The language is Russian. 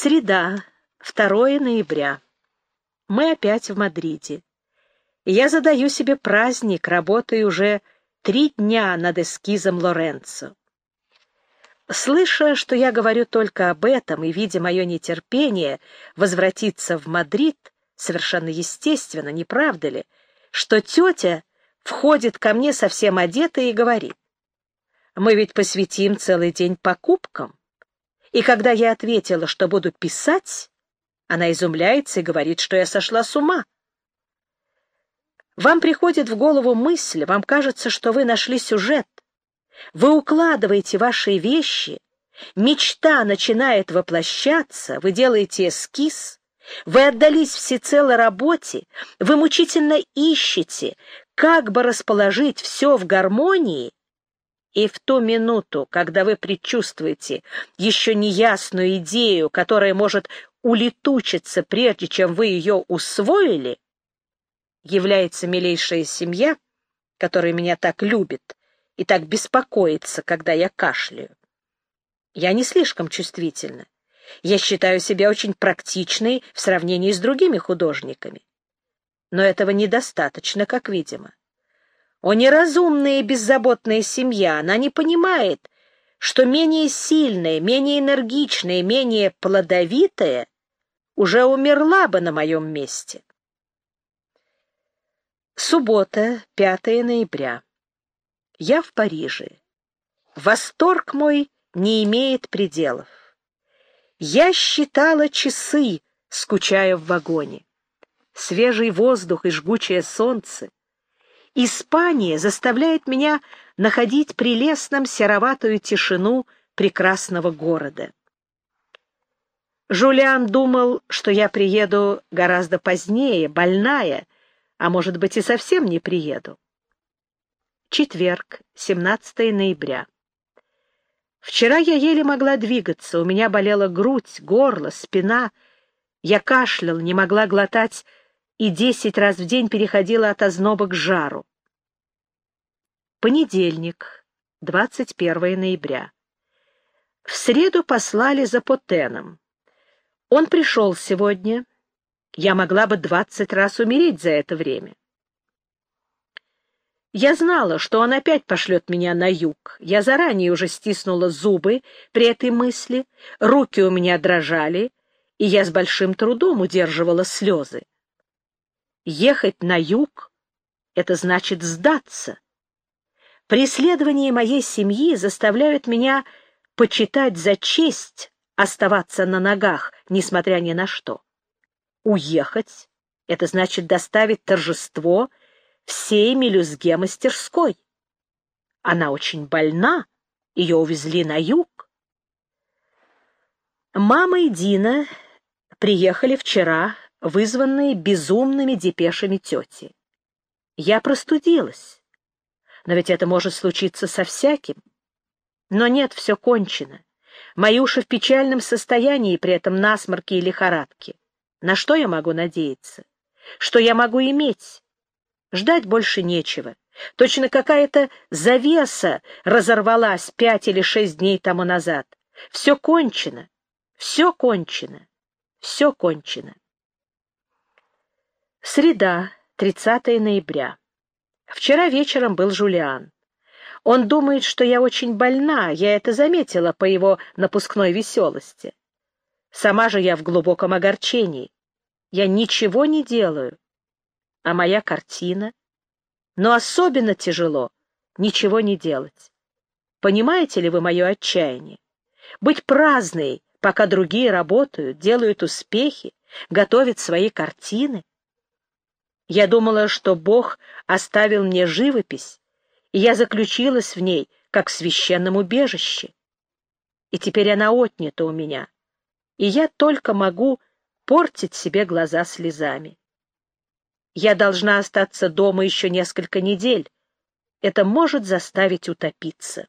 Среда, 2 ноября. Мы опять в Мадриде. я задаю себе праздник, работая уже три дня над эскизом Лоренцо. Слыша, что я говорю только об этом и видя мое нетерпение возвратиться в Мадрид, совершенно естественно, не правда ли, что тетя входит ко мне совсем одетая и говорит, «Мы ведь посвятим целый день покупкам». И когда я ответила, что буду писать, она изумляется и говорит, что я сошла с ума. Вам приходит в голову мысль, вам кажется, что вы нашли сюжет. Вы укладываете ваши вещи, мечта начинает воплощаться, вы делаете эскиз, вы отдались всецело работе, вы мучительно ищете, как бы расположить все в гармонии, и в ту минуту, когда вы предчувствуете еще неясную идею, которая может улетучиться, прежде чем вы ее усвоили, является милейшая семья, которая меня так любит и так беспокоится, когда я кашляю. Я не слишком чувствительна. Я считаю себя очень практичной в сравнении с другими художниками. Но этого недостаточно, как видимо. О неразумная и беззаботная семья, она не понимает, что менее сильная, менее энергичная, менее плодовитая уже умерла бы на моем месте. Суббота, 5 ноября. Я в Париже. Восторг мой не имеет пределов. Я считала часы, скучая в вагоне. Свежий воздух и жгучее солнце Испания заставляет меня находить прелестным сероватую тишину прекрасного города. Жулиан думал, что я приеду гораздо позднее, больная, а может быть и совсем не приеду. Четверг, 17 ноября. Вчера я еле могла двигаться, у меня болела грудь, горло, спина. Я кашлял, не могла глотать и десять раз в день переходила от озноба к жару. Понедельник, 21 ноября. В среду послали за Потеном. Он пришел сегодня. Я могла бы двадцать раз умереть за это время. Я знала, что он опять пошлет меня на юг. Я заранее уже стиснула зубы при этой мысли, руки у меня дрожали, и я с большим трудом удерживала слезы. Ехать на юг — это значит сдаться. Преследования моей семьи заставляют меня почитать за честь оставаться на ногах, несмотря ни на что. Уехать — это значит доставить торжество всей мелюзге мастерской. Она очень больна, ее увезли на юг. Мама и Дина приехали вчера, вызванные безумными депешами тети. Я простудилась. Но ведь это может случиться со всяким. Но нет, все кончено. Маюша в печальном состоянии, при этом насморки и лихорадки. На что я могу надеяться? Что я могу иметь? Ждать больше нечего. Точно какая-то завеса разорвалась пять или шесть дней тому назад. Все кончено, все кончено, все кончено. Среда, 30 ноября. Вчера вечером был Жулиан. Он думает, что я очень больна, я это заметила по его напускной веселости. Сама же я в глубоком огорчении. Я ничего не делаю. А моя картина? Но особенно тяжело ничего не делать. Понимаете ли вы мое отчаяние? Быть праздной, пока другие работают, делают успехи, готовят свои картины. Я думала, что Бог оставил мне живопись, и я заключилась в ней, как в священном убежище. И теперь она отнята у меня, и я только могу портить себе глаза слезами. Я должна остаться дома еще несколько недель. Это может заставить утопиться.